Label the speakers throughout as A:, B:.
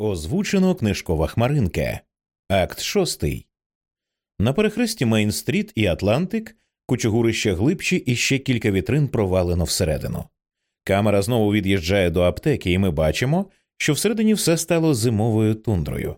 A: Озвучено книжкова хмаринка. Акт шостий. На перехресті Мейн-стріт і Атлантик кучугурище глибші і ще кілька вітрин провалено всередину. Камера знову від'їжджає до аптеки, і ми бачимо, що всередині все стало зимовою тундрою.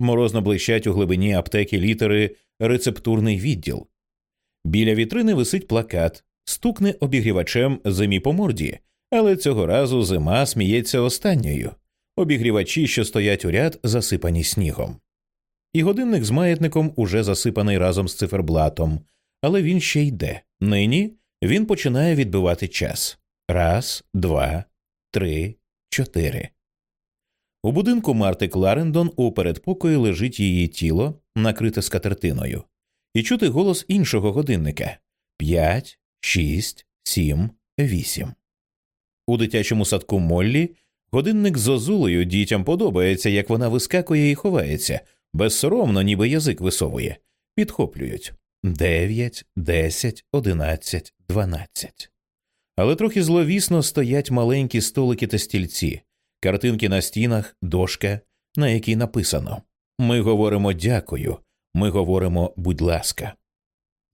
A: Морозно блищать у глибині аптеки літери рецептурний відділ. Біля вітрини висить плакат, стукне обігрівачем зимі по морді, але цього разу зима сміється останньою. Обігрівачі, що стоять у ряд, засипані снігом. І годинник з маятником уже засипаний разом з циферблатом, але він ще йде. Нині він починає відбивати час раз, два, три, чотири. У будинку Марти Кларендон у передпокої лежить її тіло, накрите скатертиною, і чути голос іншого годинника п'ять, шість, сім, вісім. У дитячому садку Моллі годинник з озулею дітям подобається, як вона вискакує і ховається, безсоромно, ніби язик висовує, підхоплюють дев'ять, десять, одинадцять, дванадцять. Але трохи зловісно стоять маленькі столики та стільці, картинки на стінах, дошка, на якій написано Ми говоримо дякую, ми говоримо будь ласка.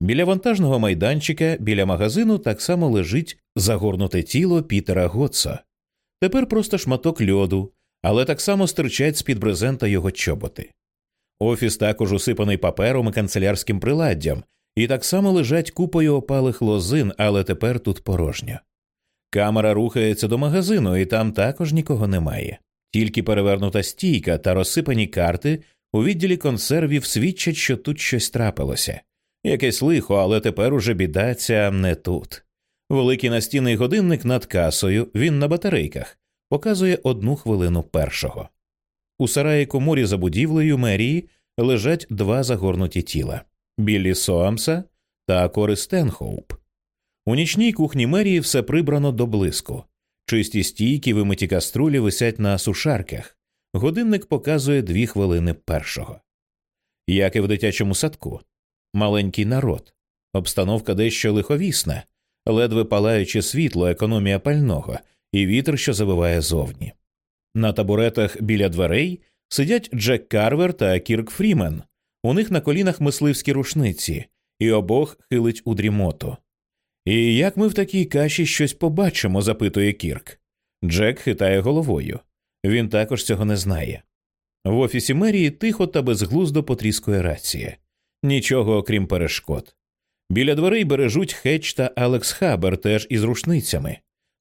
A: Біля вантажного майданчика, біля магазину так само лежить загорнуте тіло Пітера Готса. Тепер просто шматок льоду, але так само стирчать з під брезента його чоботи. Офіс також усипаний папером і канцелярським приладдям, і так само лежать купою опалих лозин, але тепер тут порожньо. Камера рухається до магазину, і там також нікого немає. Тільки перевернута стійка та розсипані карти у відділі консервів свідчать, що тут щось трапилося. Якесь лихо, але тепер уже біда ця не тут. Великий настінний годинник над касою, він на батарейках, показує одну хвилину першого. У сараї коморі за будівлею мерії лежать два загорнуті тіла Біллі Соамса та Кори Стенхоуп. У нічній кухні мерії все прибрано до блиску. Чисті стійки, вимиті каструлі висять на сушарках. Годинник показує дві хвилини першого. Як і в дитячому садку, маленький народ, обстановка дещо лиховісна, ледве палаюче світло, економія пального і вітер, що завиває зовні. На табуретах біля дверей сидять Джек Карвер та Кірк Фрімен. У них на колінах мисливські рушниці, і обох хилить у дрімоту. І як ми в такій каші щось побачимо? запитує Кірк. Джек хитає головою. Він також цього не знає. В офісі мерії тихо та безглуздо потріскує рація. Нічого окрім перешкод. Біля дверей бережуть Хетч та Алекс Хабер теж із рушницями.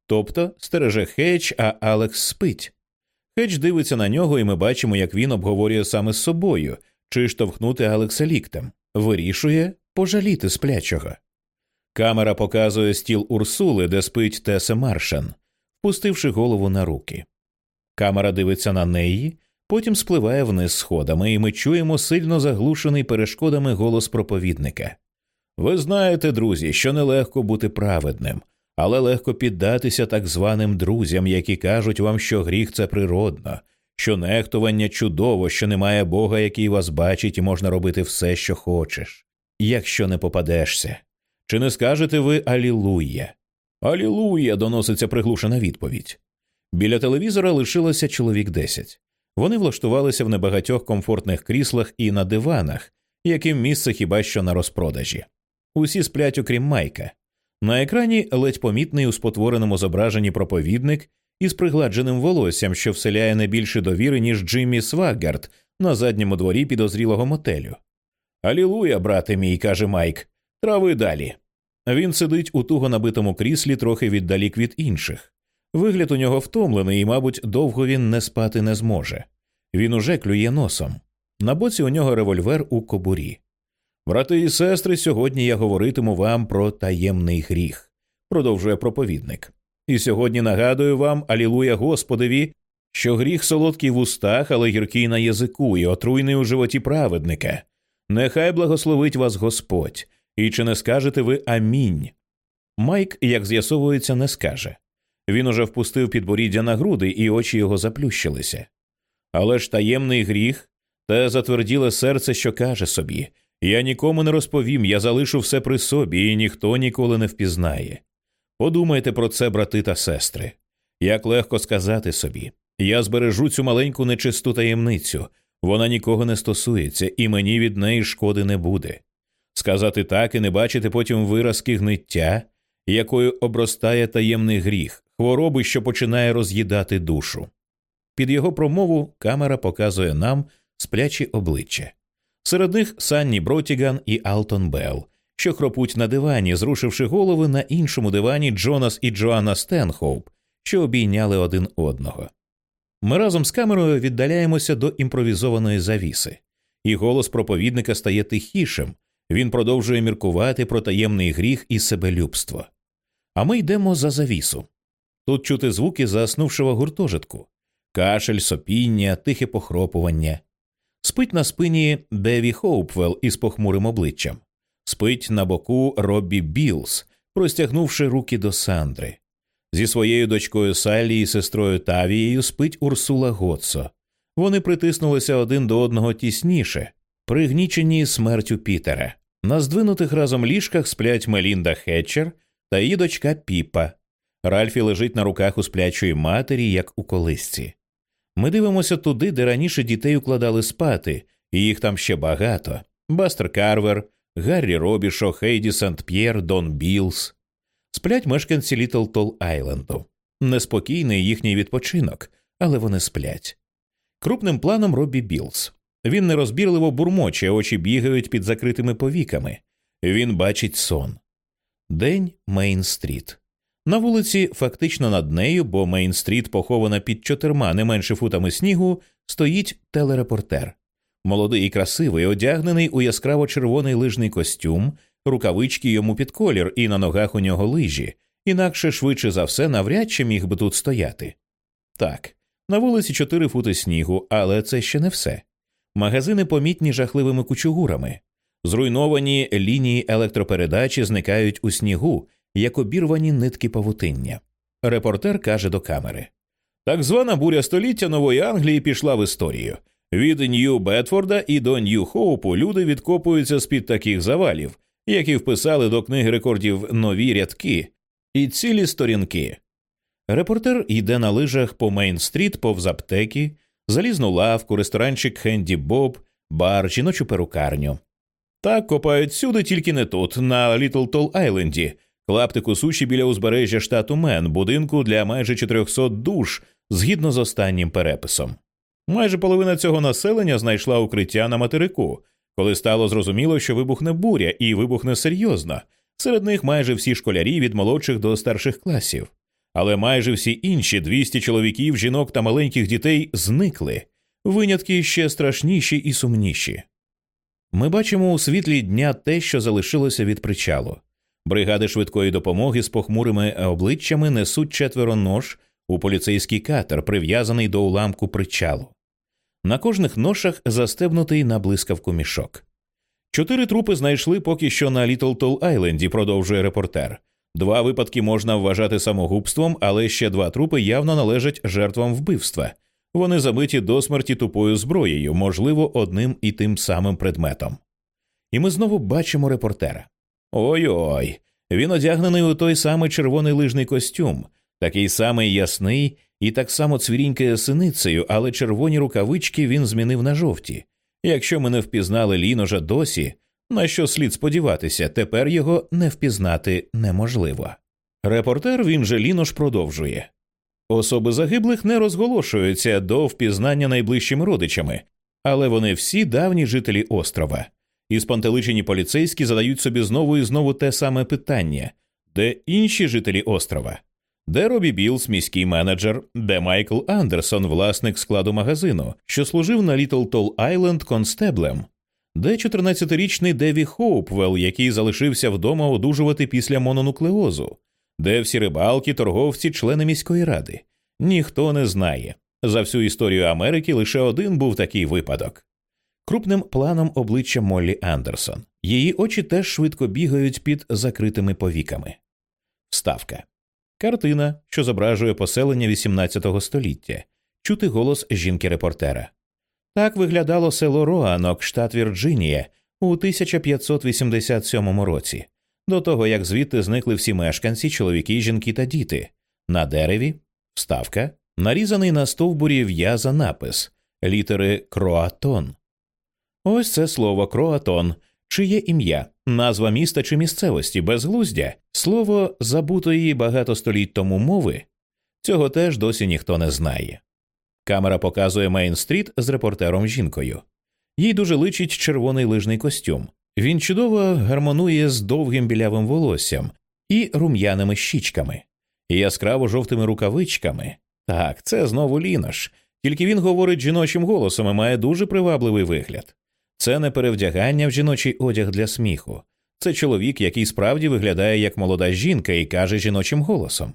A: Тобто стереже Хетч, а Алекс спить. Хетч дивиться на нього, і ми бачимо, як він обговорює саме з собою, чи штовхнути Алекса ліктем, вирішує пожаліти сплячого. Камера показує стіл Урсули, де спить Тесе Маршан, впустивши голову на руки. Камера дивиться на неї, потім спливає вниз сходами, і ми чуємо сильно заглушений перешкодами голос проповідника. Ви знаєте, друзі, що нелегко бути праведним, але легко піддатися так званим друзям, які кажуть вам, що гріх це природно, що нехтування чудово, що немає Бога, який вас бачить, і можна робити все, що хочеш, якщо не попадешся. Чи не скажете ви Алілуя? Алілуя. доноситься приглушена відповідь. Біля телевізора лишилося чоловік десять. Вони влаштувалися в небагатьох комфортних кріслах і на диванах, яким місце хіба що на розпродажі. Усі сплять, окрім Майка. На екрані ледь помітний у спотвореному зображенні проповідник із пригладженим волоссям, що вселяє не більше довіри, ніж Джиммі Сваггард на задньому дворі підозрілого мотелю. Алілуя, брате мій, каже Майк, трави далі. Він сидить у туго набитому кріслі трохи віддалік від інших. Вигляд у нього втомлений, і, мабуть, довго він не спати не зможе. Він уже клює носом. На боці у нього револьвер у кобурі. Брати і сестри, сьогодні я говоритиму вам про таємний гріх, продовжує проповідник. І сьогодні нагадую вам, алілуя Господеві, що гріх солодкий в устах, але гіркий на язику, і отруйний у животі праведника. Нехай благословить вас Господь, і чи не скажете ви амінь. Майк, як з'ясовується, не скаже. Він уже впустив підборіддя на груди, і очі його заплющилися. Але ж таємний гріх те затверділе серце, що каже собі Я нікому не розповім, я залишу все при собі, і ніхто ніколи не впізнає. Подумайте про це, брати та сестри. Як легко сказати собі Я збережу цю маленьку нечисту таємницю. Вона нікого не стосується, і мені від неї шкоди не буде. Сказати так і не бачити потім виразки гниття, якою обростає таємний гріх, хвороби, що починає роз'їдати душу. Під його промову камера показує нам сплячі обличчя. Серед них Санні Бротіган і Алтон Белл, що хропуть на дивані, зрушивши голови на іншому дивані Джонас і Джоанна Стенхоуп, що обійняли один одного. Ми разом з камерою віддаляємося до імпровізованої завіси, і голос проповідника стає тихішим. Він продовжує міркувати про таємний гріх і себелюбство. А ми йдемо за завісу. Тут чути звуки заснувшого гуртожитку, кашель, сопіння, тихе похропування. Спить на спині Деві Хоупвелл із похмурим обличчям, спить на боку Роббі Білс, простягнувши руки до Сандри. Зі своєю дочкою Саллі і сестрою Тавією спить Урсула Готсо. Вони притиснулися один до одного тісніше, пригнічені смертю Пітера. На здвинутих разом ліжках сплять Мелінда Хетчер та її дочка Піпа. Ральфі лежить на руках у сплячої матері, як у колисці. Ми дивимося туди, де раніше дітей укладали спати, і їх там ще багато: Бастер Карвер, Гаррі Робішо, Хейді Сант П'єр, Дон Білс. Сплять мешканці Літл-Тол-Айленду. Неспокійний їхній відпочинок, але вони сплять. Крупним планом Робі Білс. Він нерозбірливо бурмоче, очі бігають під закритими повіками. Він бачить сон. День Мейн-стріт. На вулиці, фактично над нею, бо Мейн-стріт похована під чотирма не менше футами снігу, стоїть телерепортер. Молодий і красивий, одягнений у яскраво червоний лижний костюм, рукавички йому під колір, і на ногах у нього лижі, інакше швидше за все навряд чи міг би тут стояти. Так, на вулиці чотири фути снігу, але це ще не все. Магазини помітні жахливими кучугурами. Зруйновані лінії електропередачі зникають у снігу, як обірвані нитки павутиння. Репортер каже до камери так звана буря століття нової Англії пішла в історію. Від Нью Бетфорда і до Нью Хоупу люди відкопуються з-під таких завалів, які вписали до книги рекордів нові рядки і цілі сторінки. Репортер йде на лижах по Мейн-стріт повз аптеки, залізну лавку, ресторанчик Хенді Боб, бар, жіночу перукарню. Так копають сюди, тільки не тут, на Літл Тол Айленді, клаптику суші біля узбережжя штату Мен, будинку для майже 400 душ згідно з останнім переписом. Майже половина цього населення знайшла укриття на материку, коли стало зрозуміло, що вибухне буря і вибухне серйозно. Серед них майже всі школярі від молодших до старших класів. Але майже всі інші 200 чоловіків, жінок та маленьких дітей зникли, винятки ще страшніші і сумніші. Ми бачимо у світлі дня те, що залишилося від причалу. Бригади швидкої допомоги з похмурими обличчями несуть четверо нож у поліцейський катер, прив'язаний до уламку причалу. На кожних ношах застебнутий на блискавку мішок. Чотири трупи знайшли поки що на Літл Тол Айленді, продовжує репортер. Два випадки можна вважати самогубством, але ще два трупи явно належать жертвам вбивства. Вони забиті до смерті тупою зброєю, можливо, одним і тим самим предметом. І ми знову бачимо репортера. Ой ой. Він одягнений у той самий червоний лижний костюм, такий самий ясний і так само цвірінькає синицею, але червоні рукавички він змінив на жовті. Якщо ми не впізнали ліножа досі, на що слід сподіватися, тепер його не впізнати неможливо. Репортер він же Лінош продовжує. Особи загиблих не розголошуються до впізнання найближчими родичами, але вони всі давні жителі острова. І спантеличені поліцейські задають собі знову і знову те саме питання де інші жителі острова? Де Робі Білс, міський менеджер, де Майкл Андерсон, власник складу магазину, що служив на Літл Тол Айленд констеблем, де 14-річний Деві Хоупвелл, який залишився вдома одужувати після мононуклеозу, де всі рибалки, торговці, члени міської ради. Ніхто не знає. За всю історію Америки лише один був такий випадок. Крупним планом обличчя Моллі Андерсон. Її очі теж швидко бігають під закритими повіками. Вставка. Картина, що зображує поселення XVIII століття, чути голос жінки-репортера. Так виглядало село Роанок, штат Вірджинія, у 1587 році, до того як звідти зникли всі мешканці, чоловіки, жінки та діти. На дереві вставка нарізаний на стовбурі в'яза напис літери Кроатон. Ось це слово Кроатон, чиє ім'я, назва міста чи місцевості безглуздя, слово забутої багато століть тому мови. Цього теж досі ніхто не знає. Камера показує Мейн-стріт з репортером жінкою. Їй дуже личить червоний лижний костюм. Він чудово гармонує з довгим білявим волоссям і рум'яними щічками, і яскраво жовтими рукавичками. Так, це знову Лінош, тільки він говорить жіночим голосом і має дуже привабливий вигляд. Це не перевдягання в жіночий одяг для сміху. Це чоловік, який справді виглядає як молода жінка і каже жіночим голосом.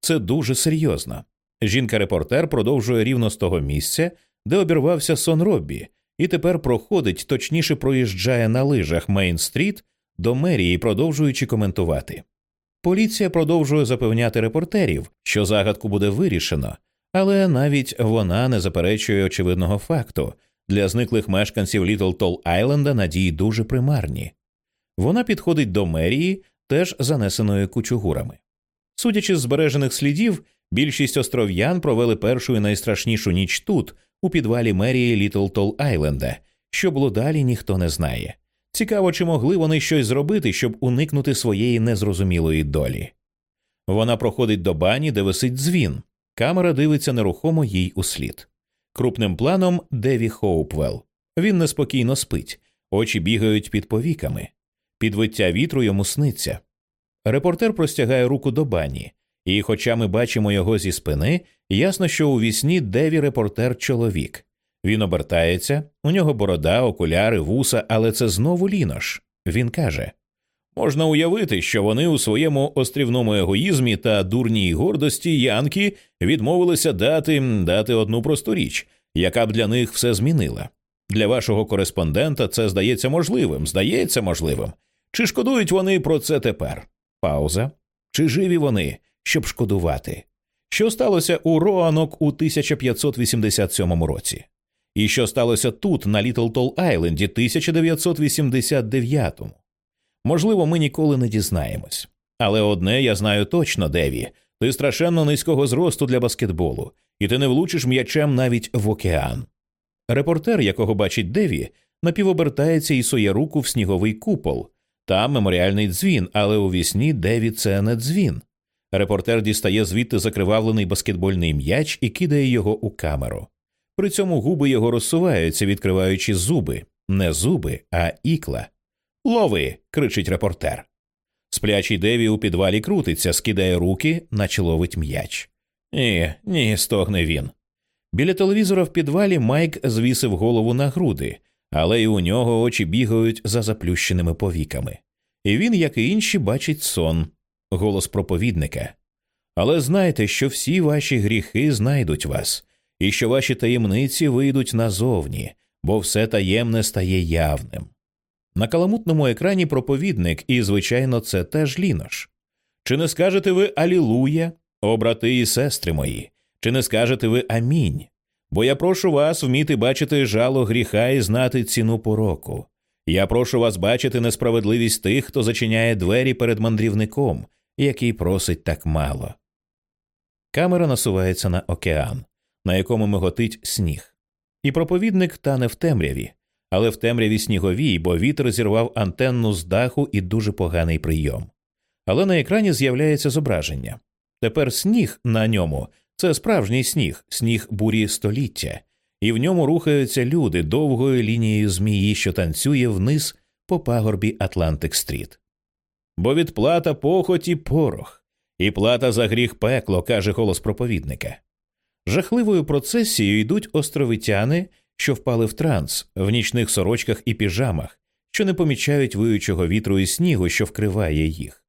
A: Це дуже серйозно. Жінка-репортер продовжує рівно з того місця, де обірвався сон Роббі, і тепер проходить, точніше проїжджає на лижах Мейн-стріт до мерії, продовжуючи коментувати. Поліція продовжує запевняти репортерів, що загадку буде вирішено, але навіть вона не заперечує очевидного факту для зниклих мешканців Літл Тол Айленда надії дуже примарні. Вона підходить до мерії, теж занесеною кучугурами. Судячи з збережених слідів, більшість остров'ян провели першу і найстрашнішу ніч тут, у підвалі мерії Літл Тол Айленда. Що було далі, ніхто не знає. Цікаво, чи могли вони щось зробити, щоб уникнути своєї незрозумілої долі. Вона проходить до бані, де висить дзвін. Камера дивиться нерухомо їй услід. Крупним планом Деві Хоупвелл. Він неспокійно спить, очі бігають під повіками. Підвиття вітру йому сниться. Репортер простягає руку до бані, і, хоча ми бачимо його зі спини, ясно, що у вісні Деві репортер чоловік. Він обертається, у нього борода, окуляри, вуса, але це знову лінош. Він каже можна уявити, що вони у своєму острівному егоїзмі та дурній гордості Янки відмовилися дати дати одну просту річ, яка б для них все змінила. Для вашого кореспондента це здається можливим, здається можливим. Чи шкодують вони про це тепер? Пауза. Чи живі вони, щоб шкодувати? Що сталося у Роанок у 1587 році? І що сталося тут, на Літл Тол Айленді 1989-му? Можливо, ми ніколи не дізнаємось. Але одне я знаю точно, Деві, ти страшенно низького зросту для баскетболу, і ти не влучиш м'ячем навіть в океан. Репортер, якого бачить Деві, напівобертається і сує руку в сніговий купол. Там меморіальний дзвін, але у вісні Деві це не дзвін. Репортер дістає звідти закривавлений баскетбольний м'яч і кидає його у камеру. При цьому губи його розсуваються, відкриваючи зуби, не зуби, а ікла. Лови. кричить репортер. Сплячий Деві у підвалі крутиться, скидає руки, наче ловить м'яч. Ні, ні, стогне він. Біля телевізора в підвалі Майк звісив голову на груди, але й у нього очі бігають за заплющеними повіками. І він, як і інші, бачить сон, голос проповідника. Але знайте, що всі ваші гріхи знайдуть вас, і що ваші таємниці вийдуть назовні, бо все таємне стає явним. На каламутному екрані проповідник, і, звичайно, це теж лінош. Чи не скажете ви Алілуя, о брати і сестри мої, чи не скажете ви Амінь? Бо я прошу вас вміти бачити жало гріха і знати ціну пороку. Я прошу вас бачити несправедливість тих, хто зачиняє двері перед мандрівником, який просить так мало. Камера насувається на океан, на якому миготить сніг, і проповідник тане в темряві, але в темряві сніговій, бо вітер зірвав антенну з даху і дуже поганий прийом. Але на екрані з'являється зображення. Тепер сніг на ньому це справжній сніг, сніг бурі століття, і в ньому рухаються люди довгою лінією змії, що танцює вниз по пагорбі Атлантик Стріт. Бо відплата похоті порох, і плата за гріх пекло, каже голос проповідника. Жахливою процесією йдуть островитяни що впали в транс в нічних сорочках і піжамах, що не помічають виючого вітру і снігу, що вкриває їх.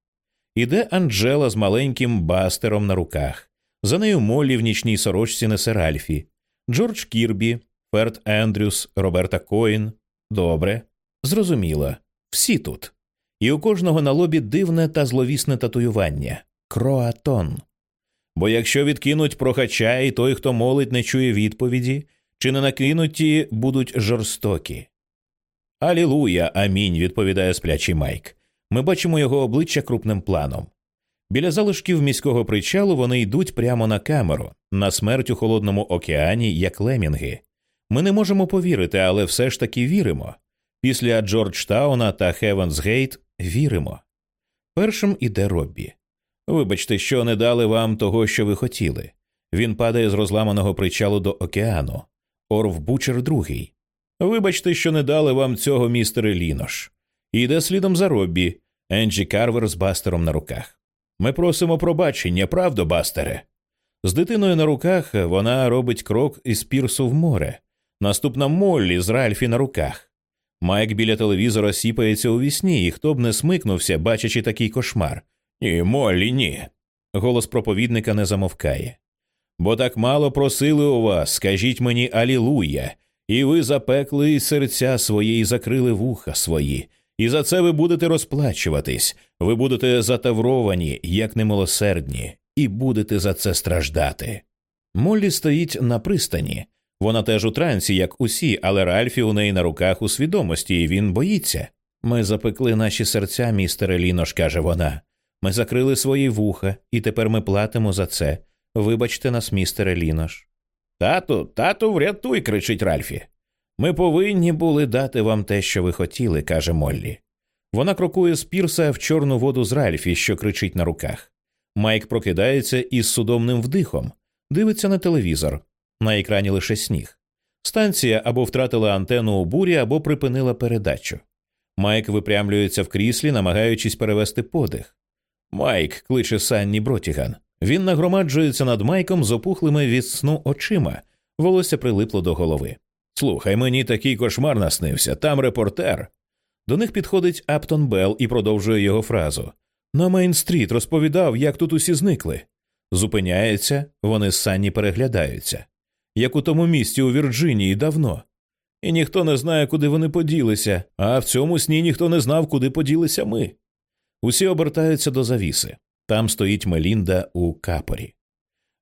A: Іде Анджела з маленьким бастером на руках. За нею Моллі в нічній сорочці несе Ральфі, Джордж Кірбі, Ферт Ендрюс, Роберта Коін. Добре, зрозуміло, всі тут. І у кожного на лобі дивне та зловісне татуювання кроатон. Бо якщо відкинуть прохача, і той, хто молить, не чує відповіді, чи не накинуті будуть жорстокі. Алілуя, амінь, відповідає сплячий Майк. Ми бачимо його обличчя крупним планом. Біля залишків міського причалу вони йдуть прямо на камеру, на смерть у холодному океані, як лемінги. Ми не можемо повірити, але все ж таки віримо. Після Джорджтауна та Хевенсгейт віримо. Першим іде Роббі. Вибачте, що не дали вам того, що ви хотіли. Він падає з розламаного причалу до океану. Орв Бучер другий. Вибачте, що не дали вам цього, містере Лінош. Іде слідом за Роббі, Енджі Карвер з бастером на руках. Ми просимо пробачення, правда, бастере? З дитиною на руках вона робить крок із пірсу в море. Наступна Моллі з Ральфі на руках. Майк біля телевізора сіпається у вісні, і хто б не смикнувся, бачачи такий кошмар. Ні, Моллі, ні. Голос проповідника не замовкає. Бо так мало просили у вас, скажіть мені Алілуя, і ви запекли серця свої і закрили вуха свої, і за це ви будете розплачуватись, ви будете затавровані, як немилосердні, і будете за це страждати. Моллі стоїть на пристані. Вона теж у трансі, як усі, але Ральфі у неї на руках у свідомості, і він боїться. Ми запекли наші серця, містере Лінош, каже вона. Ми закрили свої вуха, і тепер ми платимо за це. Вибачте нас, містере Лінош. Тату, тату, врятуй, кричить Ральфі. Ми повинні були дати вам те, що ви хотіли, каже Моллі. Вона крокує з пірса в чорну воду з Ральфі, що кричить на руках. Майк прокидається із судомним вдихом, дивиться на телевізор. На екрані лише сніг. Станція або втратила антенну у бурі, або припинила передачу. Майк випрямлюється в кріслі, намагаючись перевести подих. Майк кличе Санні Бротіган. Він нагромаджується над Майком з опухлими від сну очима, волосся прилипло до голови. Слухай, мені такий кошмар наснився, там репортер. До них підходить Аптон Белл і продовжує його фразу. На Мейн-стріт розповідав, як тут усі зникли. Зупиняється, вони з Санні переглядаються. Як у тому місті у Вірджинії давно. І ніхто не знає, куди вони поділися, а в цьому сні ніхто не знав, куди поділися ми. Усі обертаються до завіси. Там стоїть Мелінда у капорі.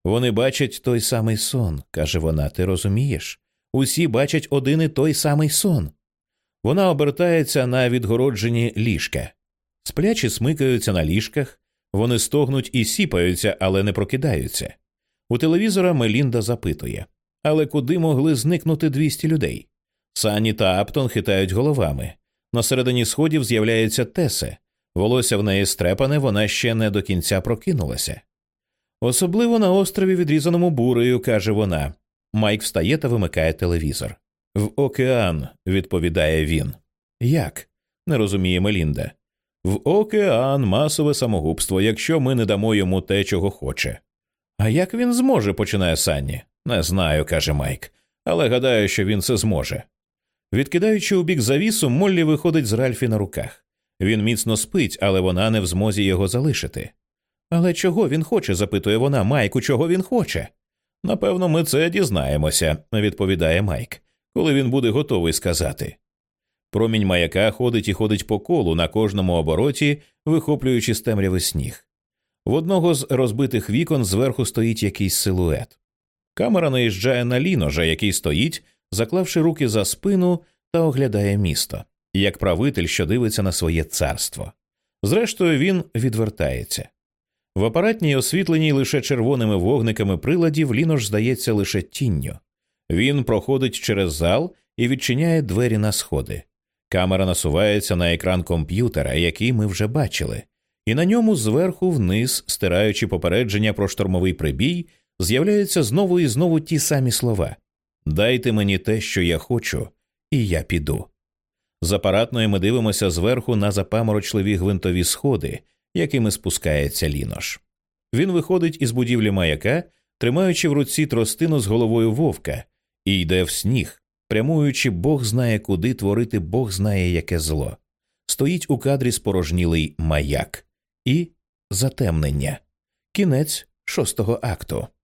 A: Вони бачать той самий сон, каже вона, ти розумієш? Усі бачать один і той самий сон. Вона обертається на відгороджені ліжка. Сплячі смикаються на ліжках, вони стогнуть і сіпаються, але не прокидаються. У телевізора Мелінда запитує Але куди могли зникнути 200 людей? Сані та Аптон хитають головами. На середині сходів з'являється Тесе. Волосся в неї стрепане, вона ще не до кінця прокинулася. Особливо на острові, відрізаному бурею, каже вона. Майк встає та вимикає телевізор. В океан, відповідає він. Як? не розуміє Мелінда. В океан масове самогубство, якщо ми не дамо йому те, чого хоче. А як він зможе, починає Санні. Не знаю, каже Майк, але гадаю, що він це зможе. Відкидаючи у бік завісу, Моллі виходить з Ральфі на руках. Він міцно спить, але вона не в змозі його залишити. Але чого він хоче? запитує вона Майку, чого він хоче. Напевно, ми це дізнаємося, відповідає Майк, коли він буде готовий сказати. Промінь маяка ходить і ходить по колу на кожному обороті, вихоплюючи з темряви сніг. В одного з розбитих вікон зверху стоїть якийсь силует. Камера наїжджає на ліножа, який стоїть, заклавши руки за спину та оглядає місто, як правитель, що дивиться на своє царство. Зрештою, він відвертається. В апаратній освітленій лише червоними вогниками приладів лінош здається лише тінню. Він проходить через зал і відчиняє двері на сходи. Камера насувається на екран комп'ютера, який ми вже бачили, і на ньому зверху вниз, стираючи попередження про штормовий прибій, з'являються знову і знову ті самі слова Дайте мені те, що я хочу, і я піду. З апаратної ми дивимося зверху на запаморочливі гвинтові сходи, якими спускається лінош. Він виходить із будівлі маяка, тримаючи в руці тростину з головою вовка, і йде в сніг, прямуючи Бог знає куди творити Бог знає яке зло. Стоїть у кадрі спорожнілий маяк і затемнення. Кінець шостого акту.